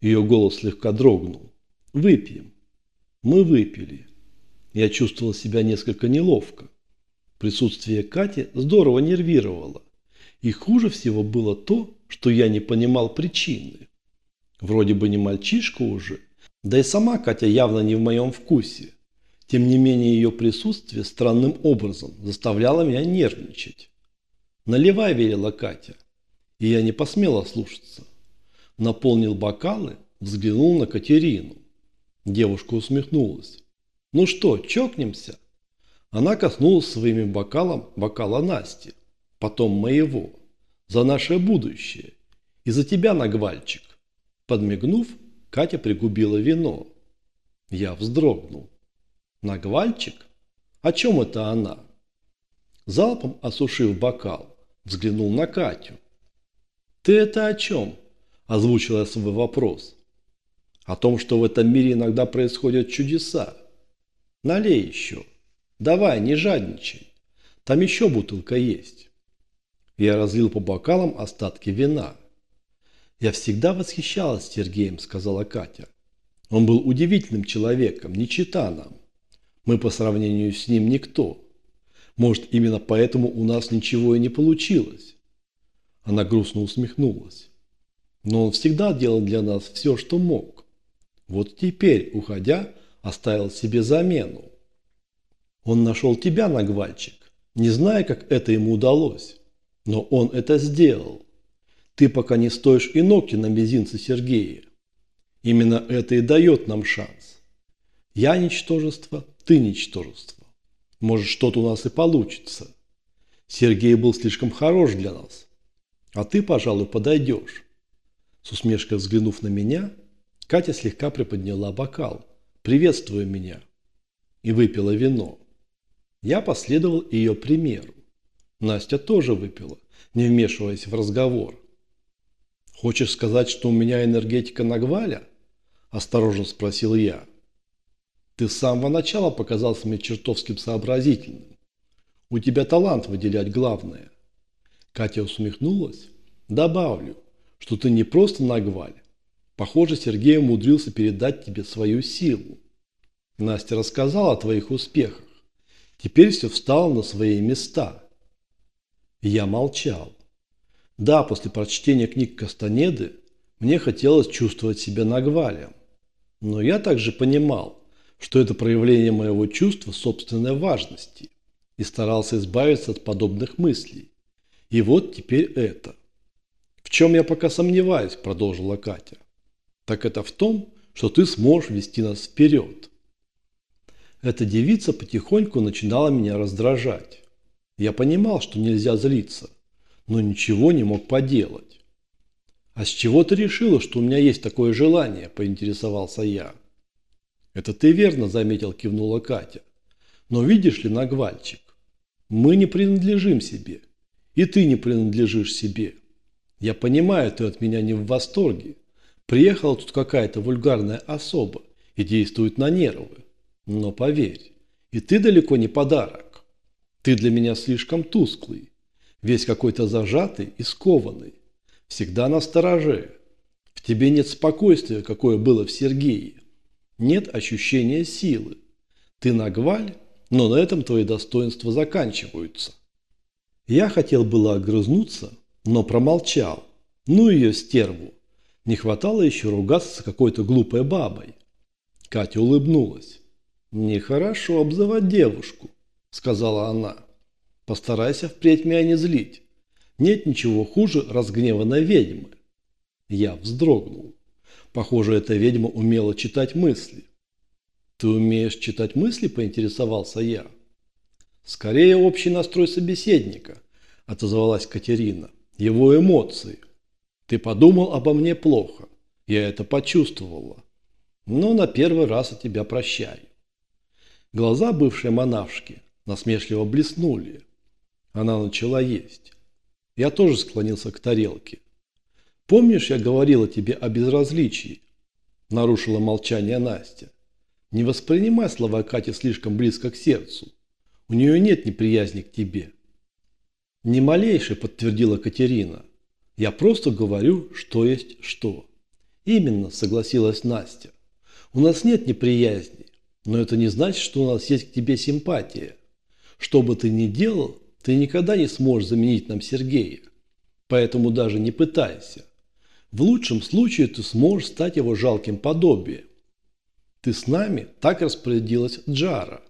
Ее голос слегка дрогнул. Выпьем. Мы выпили. Я чувствовал себя несколько неловко. Присутствие Кати здорово нервировало. И хуже всего было то, что я не понимал причины. Вроде бы не мальчишка уже, да и сама Катя явно не в моем вкусе. Тем не менее ее присутствие странным образом заставляло меня нервничать. «Наливай», – велела Катя. И я не посмела слушаться. Наполнил бокалы, взглянул на Катерину. Девушка усмехнулась. «Ну что, чокнемся?» Она коснулась своими бокалом бокала Насти, потом моего. «За наше будущее. И за тебя, Нагвальчик». Подмигнув, Катя пригубила вино. Я вздрогнул. Нагвальчик? О чем это она? Залпом осушив бокал, взглянул на Катю. «Ты это о чем?» – озвучила свой вопрос. «О том, что в этом мире иногда происходят чудеса. Налей еще. Давай, не жадничай. Там еще бутылка есть». Я разлил по бокалам остатки вина. «Я всегда восхищалась Сергеем», – сказала Катя. «Он был удивительным человеком, не чита. Мы по сравнению с ним никто. Может, именно поэтому у нас ничего и не получилось. Она грустно усмехнулась. Но он всегда делал для нас все, что мог. Вот теперь, уходя, оставил себе замену. Он нашел тебя, Нагвальчик, не зная, как это ему удалось. Но он это сделал. Ты пока не стоишь и ногти на мизинце Сергея. Именно это и дает нам шанс. Я ничтожество, ты ничтожество. Может, что-то у нас и получится. Сергей был слишком хорош для нас. А ты, пожалуй, подойдешь. С усмешкой взглянув на меня, Катя слегка приподняла бокал, приветствуя меня, и выпила вино. Я последовал ее примеру. Настя тоже выпила, не вмешиваясь в разговор. «Хочешь сказать, что у меня энергетика нагваля?» – осторожно спросил я. Ты с самого начала показался мне чертовским сообразительным. У тебя талант выделять главное. Катя усмехнулась. Добавлю, что ты не просто нагваль. Похоже, Сергей умудрился передать тебе свою силу. Настя рассказала о твоих успехах. Теперь все встало на свои места. Я молчал. Да, после прочтения книг Кастанеды мне хотелось чувствовать себя нагвалем. Но я также понимал, что это проявление моего чувства собственной важности и старался избавиться от подобных мыслей. И вот теперь это. В чем я пока сомневаюсь, продолжила Катя. Так это в том, что ты сможешь вести нас вперед. Эта девица потихоньку начинала меня раздражать. Я понимал, что нельзя злиться, но ничего не мог поделать. «А с чего ты решила, что у меня есть такое желание?» – поинтересовался я. «Это ты верно заметил», – кивнула Катя. «Но видишь ли, Нагвальчик, мы не принадлежим себе, и ты не принадлежишь себе. Я понимаю, ты от меня не в восторге. Приехала тут какая-то вульгарная особа и действует на нервы. Но поверь, и ты далеко не подарок. Ты для меня слишком тусклый, весь какой-то зажатый и скованный, всегда на стороже. В тебе нет спокойствия, какое было в Сергее. Нет ощущения силы. Ты нагваль, но на этом твои достоинства заканчиваются. Я хотел было огрызнуться, но промолчал. Ну ее стерву. Не хватало еще ругаться с какой-то глупой бабой. Катя улыбнулась. «Нехорошо обзывать девушку», – сказала она. «Постарайся впредь меня не злить. Нет ничего хуже разгневанной ведьмы». Я вздрогнул. Похоже, эта ведьма умела читать мысли. «Ты умеешь читать мысли?» – поинтересовался я. «Скорее общий настрой собеседника», – отозвалась Катерина. «Его эмоции. Ты подумал обо мне плохо. Я это почувствовала. Но на первый раз от тебя прощаю». Глаза бывшей монашки насмешливо блеснули. Она начала есть. Я тоже склонился к тарелке. Помнишь, я говорила тебе о безразличии? Нарушила молчание Настя. Не воспринимай слова Кати слишком близко к сердцу. У нее нет неприязни к тебе. Ни малейшей, подтвердила Катерина. Я просто говорю, что есть что. Именно, согласилась Настя. У нас нет неприязни, но это не значит, что у нас есть к тебе симпатия. Что бы ты ни делал, ты никогда не сможешь заменить нам Сергея. Поэтому даже не пытайся. В лучшем случае ты сможешь стать его жалким подобием. Ты с нами, так распорядилась Джара.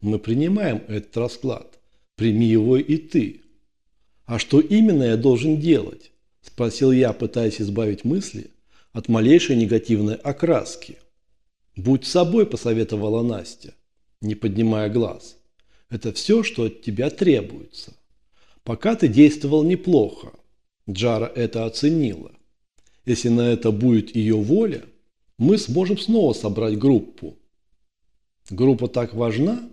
Мы принимаем этот расклад. Прими его и ты. А что именно я должен делать? Спросил я, пытаясь избавить мысли от малейшей негативной окраски. Будь собой, посоветовала Настя, не поднимая глаз. Это все, что от тебя требуется. Пока ты действовал неплохо. Джара это оценила. Если на это будет ее воля, мы сможем снова собрать группу. Группа так важна?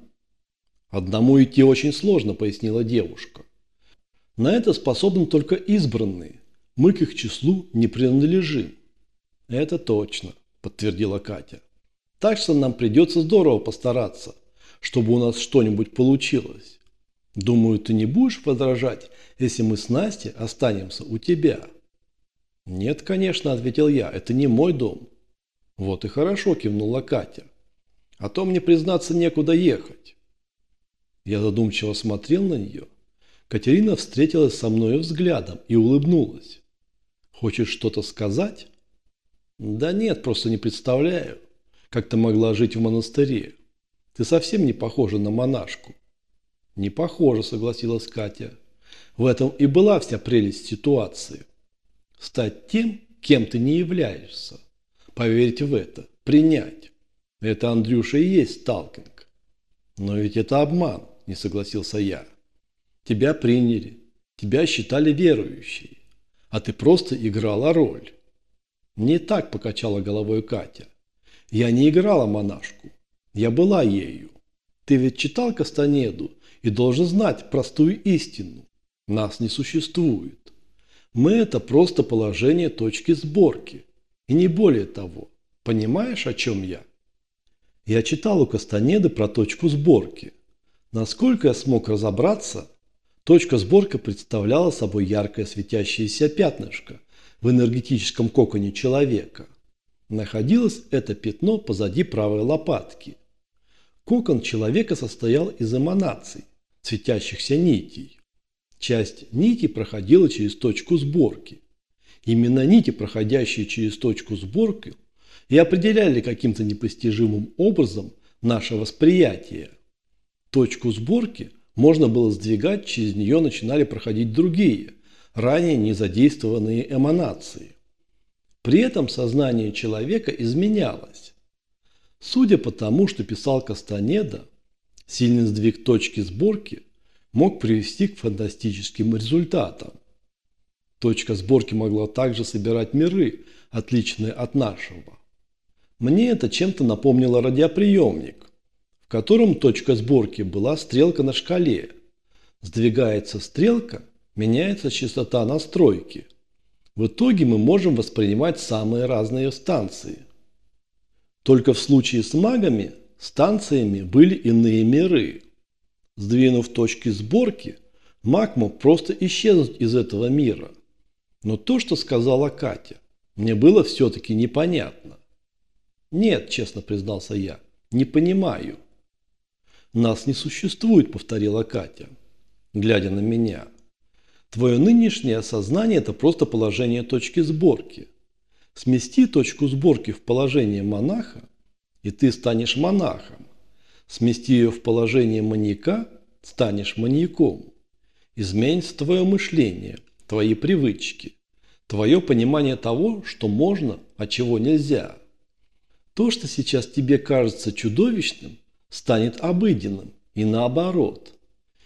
Одному идти очень сложно, пояснила девушка. На это способны только избранные. Мы к их числу не принадлежим. Это точно, подтвердила Катя. Так что нам придется здорово постараться, чтобы у нас что-нибудь получилось. Думаю, ты не будешь возражать, если мы с Настей останемся у тебя. Нет, конечно, ответил я, это не мой дом. Вот и хорошо, кивнула Катя. А то мне, признаться, некуда ехать. Я задумчиво смотрел на нее. Катерина встретилась со мной взглядом и улыбнулась. Хочешь что-то сказать? Да нет, просто не представляю, как ты могла жить в монастыре. Ты совсем не похожа на монашку. Не похожа, согласилась Катя. В этом и была вся прелесть ситуации. Стать тем, кем ты не являешься. Поверить в это, принять. Это, Андрюша, и есть сталкинг. Но ведь это обман, не согласился я. Тебя приняли, тебя считали верующей, а ты просто играла роль. Не так покачала головой Катя. Я не играла монашку, я была ею. Ты ведь читал Кастанеду и должен знать простую истину. Нас не существует. Мы – это просто положение точки сборки. И не более того. Понимаешь, о чем я? Я читал у Кастанеды про точку сборки. Насколько я смог разобраться, точка сборки представляла собой яркое светящееся пятнышко в энергетическом коконе человека. Находилось это пятно позади правой лопатки. Кокон человека состоял из эманаций, светящихся нитей. Часть нити проходила через точку сборки. Именно нити, проходящие через точку сборки, и определяли каким-то непостижимым образом наше восприятие. Точку сборки можно было сдвигать, через нее начинали проходить другие, ранее не задействованные эманации. При этом сознание человека изменялось. Судя по тому, что писал Кастанеда, сильный сдвиг точки сборки мог привести к фантастическим результатам. Точка сборки могла также собирать миры, отличные от нашего. Мне это чем-то напомнило радиоприемник, в котором точка сборки была стрелка на шкале. Сдвигается стрелка, меняется частота настройки. В итоге мы можем воспринимать самые разные станции. Только в случае с магами станциями были иные миры. Сдвинув точки сборки, маг мог просто исчезнуть из этого мира. Но то, что сказала Катя, мне было все-таки непонятно. Нет, честно признался я, не понимаю. Нас не существует, повторила Катя, глядя на меня. Твое нынешнее осознание – это просто положение точки сборки. Смести точку сборки в положение монаха, и ты станешь монахом. Смести ее в положение маньяка, станешь маньяком. Изменится твое мышление, твои привычки, твое понимание того, что можно, а чего нельзя. То, что сейчас тебе кажется чудовищным, станет обыденным и наоборот.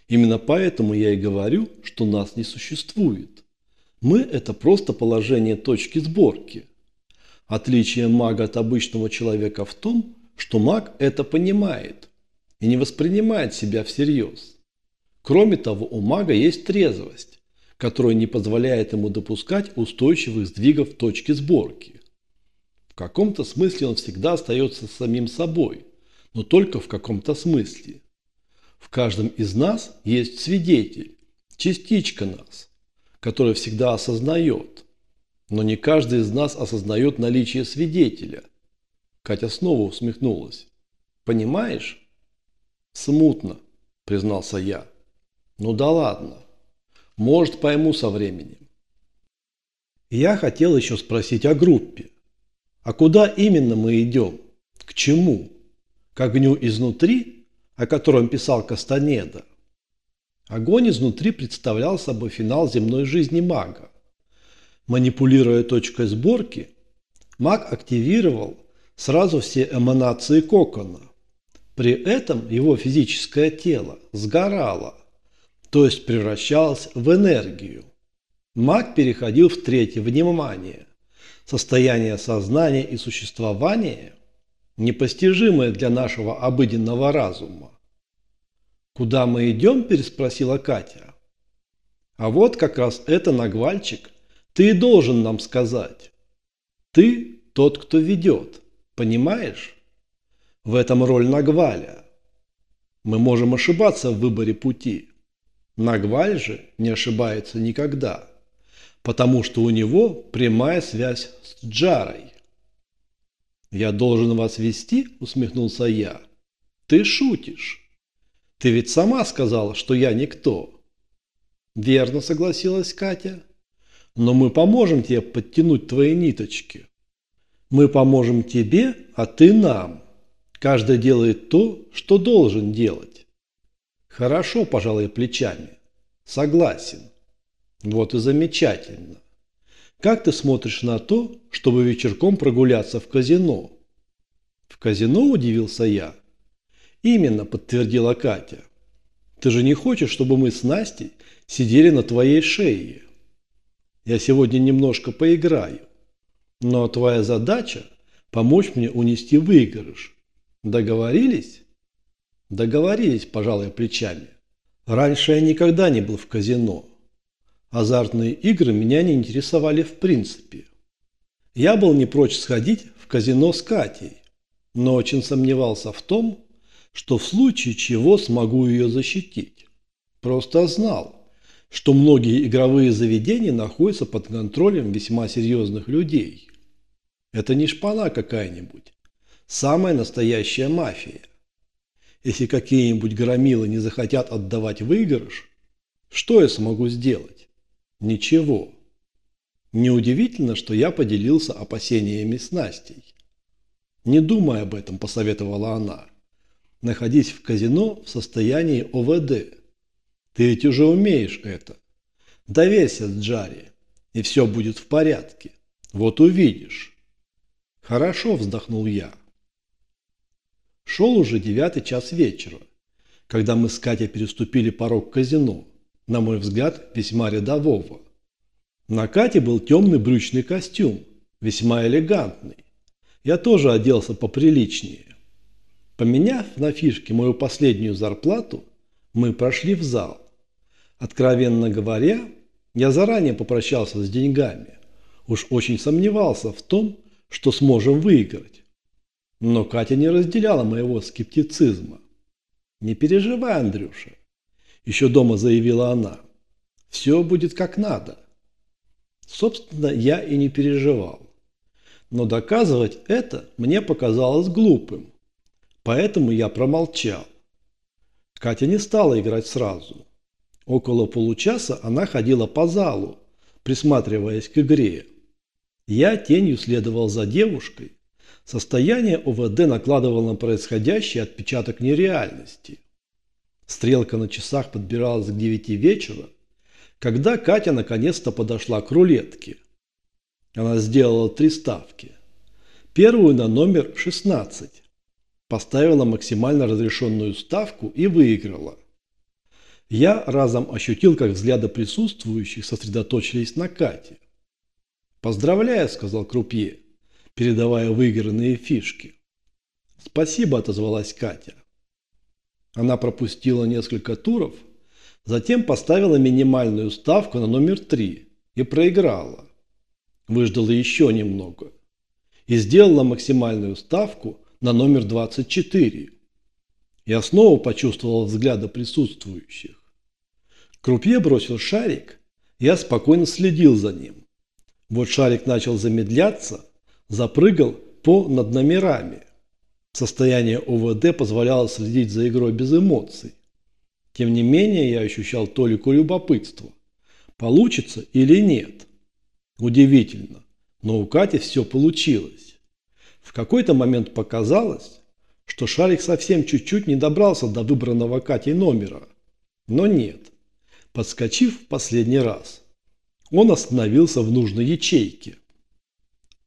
Именно поэтому я и говорю, что нас не существует. Мы – это просто положение точки сборки. Отличие мага от обычного человека в том, что маг это понимает и не воспринимает себя всерьез. Кроме того, у мага есть трезвость, которая не позволяет ему допускать устойчивых сдвигов точки сборки. В каком-то смысле он всегда остается самим собой, но только в каком-то смысле. В каждом из нас есть свидетель, частичка нас, которая всегда осознает – Но не каждый из нас осознает наличие свидетеля. Катя снова усмехнулась. Понимаешь? Смутно, признался я. Ну да ладно. Может, пойму со временем. Я хотел еще спросить о группе. А куда именно мы идем? К чему? К огню изнутри, о котором писал Кастанеда? Огонь изнутри представлял собой финал земной жизни мага. Манипулируя точкой сборки, маг активировал сразу все эманации кокона. При этом его физическое тело сгорало, то есть превращалось в энергию. Маг переходил в третье внимание, состояние сознания и существования, непостижимое для нашего обыденного разума. «Куда мы идем?» – переспросила Катя. «А вот как раз это, Нагвальчик, ты и должен нам сказать. Ты тот, кто ведет, понимаешь? В этом роль Нагваля. Мы можем ошибаться в выборе пути. Нагваль же не ошибается никогда, потому что у него прямая связь с Джарой. «Я должен вас вести?» – усмехнулся я. «Ты шутишь. Ты ведь сама сказала, что я никто. Верно, согласилась Катя. Но мы поможем тебе подтянуть твои ниточки. Мы поможем тебе, а ты нам. Каждый делает то, что должен делать. Хорошо, пожалуй, плечами. Согласен. Вот и замечательно. Как ты смотришь на то, чтобы вечерком прогуляться в казино? В казино удивился я. Именно, подтвердила Катя. Ты же не хочешь, чтобы мы с Настей сидели на твоей шее? Я сегодня немножко поиграю. Но твоя задача – помочь мне унести выигрыш. Договорились? Договорились, пожалуй, плечами. Раньше я никогда не был в казино. Азартные игры меня не интересовали в принципе. Я был не прочь сходить в казино с Катей, но очень сомневался в том, что в случае чего смогу ее защитить. Просто знал, что многие игровые заведения находятся под контролем весьма серьезных людей. Это не шпана какая-нибудь. Самая настоящая мафия. Если какие-нибудь громилы не захотят отдавать выигрыш, что я смогу сделать? Ничего. Неудивительно, что я поделился опасениями с Настей. «Не думай об этом», – посоветовала она находись в казино в состоянии ОВД. Ты ведь уже умеешь это. Доверься Джаре, и все будет в порядке. Вот увидишь. Хорошо, вздохнул я. Шел уже девятый час вечера, когда мы с Катей переступили порог казино, на мой взгляд, весьма рядового. На Кате был темный брючный костюм, весьма элегантный. Я тоже оделся поприличнее. Поменяв на фишке мою последнюю зарплату, мы прошли в зал. Откровенно говоря, я заранее попрощался с деньгами. Уж очень сомневался в том, что сможем выиграть. Но Катя не разделяла моего скептицизма. «Не переживай, Андрюша», – еще дома заявила она. «Все будет как надо». Собственно, я и не переживал. Но доказывать это мне показалось глупым. Поэтому я промолчал. Катя не стала играть сразу. Около получаса она ходила по залу, присматриваясь к игре. Я тенью следовал за девушкой. Состояние ОВД накладывало на происходящее отпечаток нереальности. Стрелка на часах подбиралась к девяти вечера, когда Катя наконец-то подошла к рулетке. Она сделала три ставки. Первую на номер 16, поставила максимально разрешенную ставку и выиграла. Я разом ощутил, как взгляды присутствующих сосредоточились на Кате. «Поздравляю», – сказал Крупье, передавая выигранные фишки. «Спасибо», – отозвалась Катя. Она пропустила несколько туров, затем поставила минимальную ставку на номер три и проиграла. Выждала еще немного и сделала максимальную ставку на номер 24. Я снова почувствовал взгляды присутствующих. Крупье бросил шарик, я спокойно следил за ним. Вот шарик начал замедляться, запрыгал по над номерами. Состояние ОВД позволяло следить за игрой без эмоций. Тем не менее, я ощущал толику любопытства. Получится или нет? Удивительно, но у Кати все получилось. В какой-то момент показалось, что шарик совсем чуть-чуть не добрался до выбранного Катей номера. Но нет. Подскочив в последний раз, он остановился в нужной ячейке.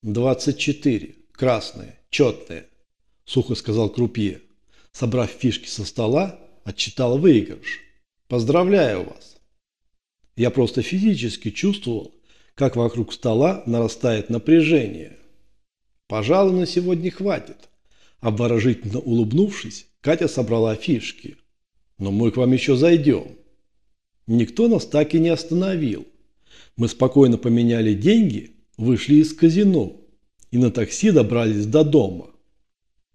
24. Красное. Четное. Сухо сказал Крупье. Собрав фишки со стола, отчитал выигрыш. Поздравляю вас. Я просто физически чувствовал, как вокруг стола нарастает напряжение. Пожалуй, на сегодня хватит. Обворожительно улыбнувшись, Катя собрала фишки. Но мы к вам еще зайдем. Никто нас так и не остановил. Мы спокойно поменяли деньги, вышли из казино и на такси добрались до дома.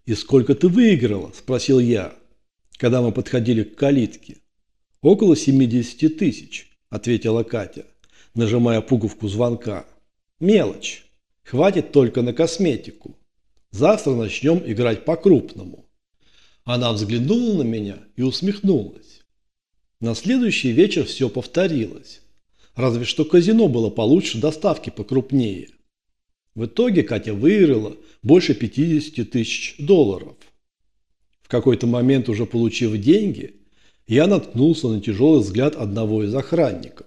«И сколько ты выиграла?» – спросил я, когда мы подходили к калитке. «Около 70 тысяч», – ответила Катя, нажимая пуговку звонка. «Мелочь. Хватит только на косметику. Завтра начнем играть по-крупному». Она взглянула на меня и усмехнулась. На следующий вечер все повторилось. Разве что казино было получше, доставки покрупнее. В итоге Катя выиграла больше 50 тысяч долларов. В какой-то момент, уже получив деньги, я наткнулся на тяжелый взгляд одного из охранников.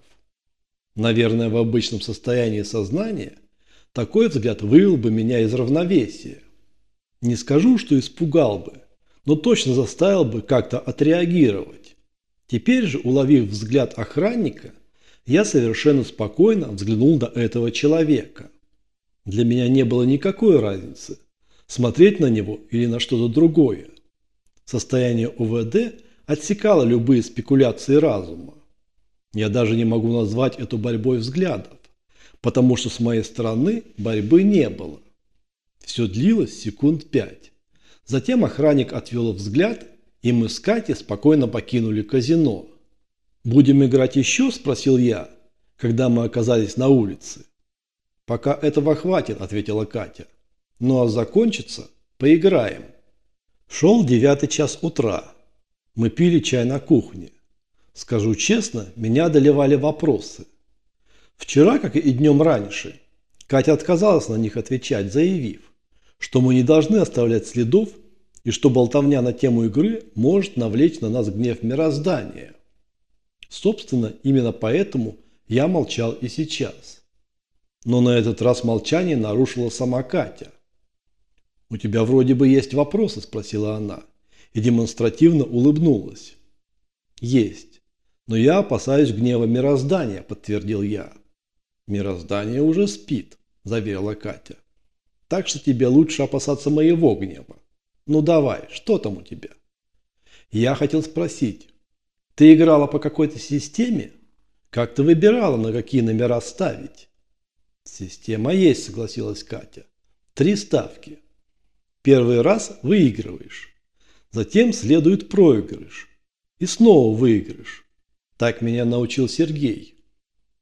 Наверное, в обычном состоянии сознания такой взгляд вывел бы меня из равновесия. Не скажу, что испугал бы, но точно заставил бы как-то отреагировать. Теперь же, уловив взгляд охранника, я совершенно спокойно взглянул на этого человека. Для меня не было никакой разницы, смотреть на него или на что-то другое. Состояние ОВД отсекало любые спекуляции разума. Я даже не могу назвать эту борьбой взглядов, потому что с моей стороны борьбы не было. Все длилось секунд пять. Затем охранник отвел взгляд, и мы с Катей спокойно покинули казино. «Будем играть еще?» – спросил я, когда мы оказались на улице. «Пока этого хватит», – ответила Катя. «Ну а закончится – поиграем». Шел девятый час утра. Мы пили чай на кухне. Скажу честно, меня одолевали вопросы. Вчера, как и днем раньше, Катя отказалась на них отвечать, заявив, что мы не должны оставлять следов и что болтовня на тему игры может навлечь на нас гнев мироздания. Собственно, именно поэтому я молчал и сейчас. Но на этот раз молчание нарушила сама Катя. «У тебя вроде бы есть вопросы?» – спросила она и демонстративно улыбнулась. «Есть. Но я опасаюсь гнева мироздания», – подтвердил я. «Мироздание уже спит», – заверила Катя. «Так что тебе лучше опасаться моего гнева. Ну давай, что там у тебя?» Я хотел спросить, ты играла по какой-то системе? Как ты выбирала, на какие номера ставить? Система есть, согласилась Катя. Три ставки. Первый раз выигрываешь. Затем следует проигрыш. И снова выигрыш. Так меня научил Сергей.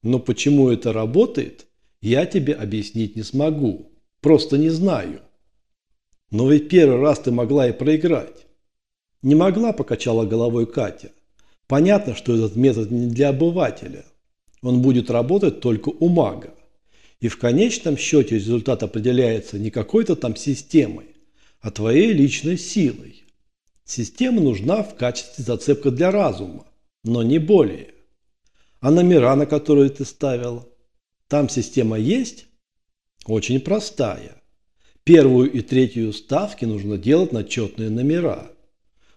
Но почему это работает, я тебе объяснить не смогу. Просто не знаю. Но ведь первый раз ты могла и проиграть. Не могла, покачала головой Катя. Понятно, что этот метод не для обывателя. Он будет работать только у мага. И в конечном счете результат определяется не какой-то там системой, а твоей личной силой. Система нужна в качестве зацепка для разума, но не более. А номера, на которые ты ставил, там система есть? Очень простая. Первую и третью ставки нужно делать на четные номера.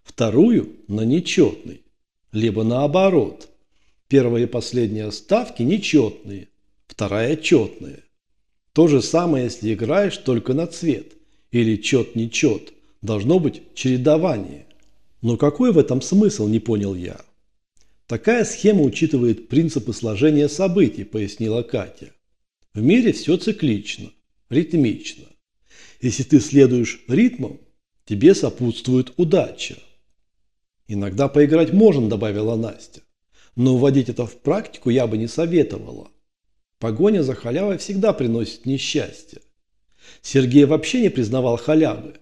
Вторую – на нечетный либо наоборот. Первая и последняя ставки нечетные, вторая четная. То же самое, если играешь только на цвет, или чет-нечет, должно быть чередование. Но какой в этом смысл, не понял я. Такая схема учитывает принципы сложения событий, пояснила Катя. В мире все циклично, ритмично. Если ты следуешь ритмам, тебе сопутствует удача. Иногда поиграть можно, добавила Настя. Но вводить это в практику я бы не советовала. Погоня за халявой всегда приносит несчастье. Сергей вообще не признавал халявы.